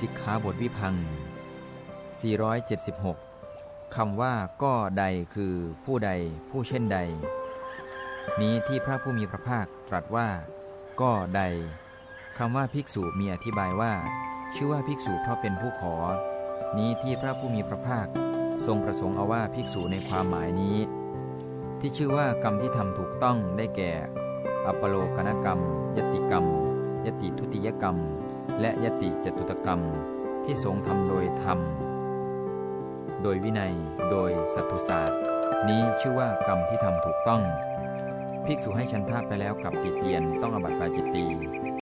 สิกขาบทวิพัง 476 คำว่าก็ใดคือผู้ใดผู้เช่นใด นี้ที่พระผู้มีพระภาคตรัสว่า ก็ใดคำว่าภิกษุมีอธิบายว่า ชื่อว่าภิกษุเพราะเป็นผู้ขอ นี้ที่พระผู้มีพระภาคทรงประสงค์เอาว่าภิกษุในความหมายนี้ ที่ชื่อว่ากรรมที่ทำถูกต้องได้แก่ อัปโลกนกรรม ยติกรรม ยติทุติยกรรม และยติจตุตกรรมที่ทรงทำโดยธรรม โดยวินัย โดยสัตุศาสตร์ นี้ชื่อว่ากรรมที่ทำถูกต้อง ภิกษุให้ชันทาไปแล้วกลับติเตียนต้องอบัติปาจิตตี